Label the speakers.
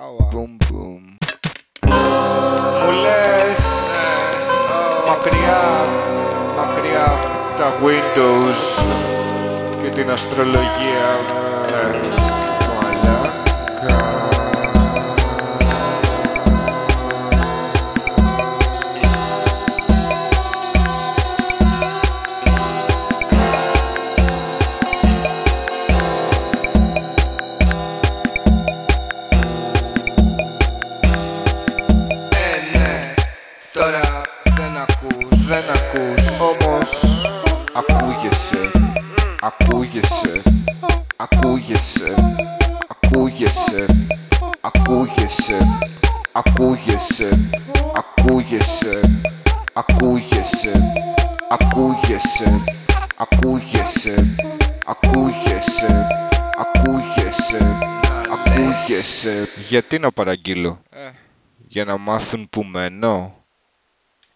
Speaker 1: Μπουμ μπουμ. Μου λες μακριά, μακριά από τα Windows και την αστρολογία. Τώρα δεν ακούς, δεν ακούς Όμως ακούγεσαι, ακούγεσαι, ακούγεσαι, ακούγεσαι, ακούγεσαι, ακούγεσαι, ακούγεσαι, ακούγεσαι, ακούγεσαι, ακούγεσαι, ακούγεσαι, ακούγεσαι, ακούγεσαι Γιατί να παραγγείλω, για να μάθουν που μένω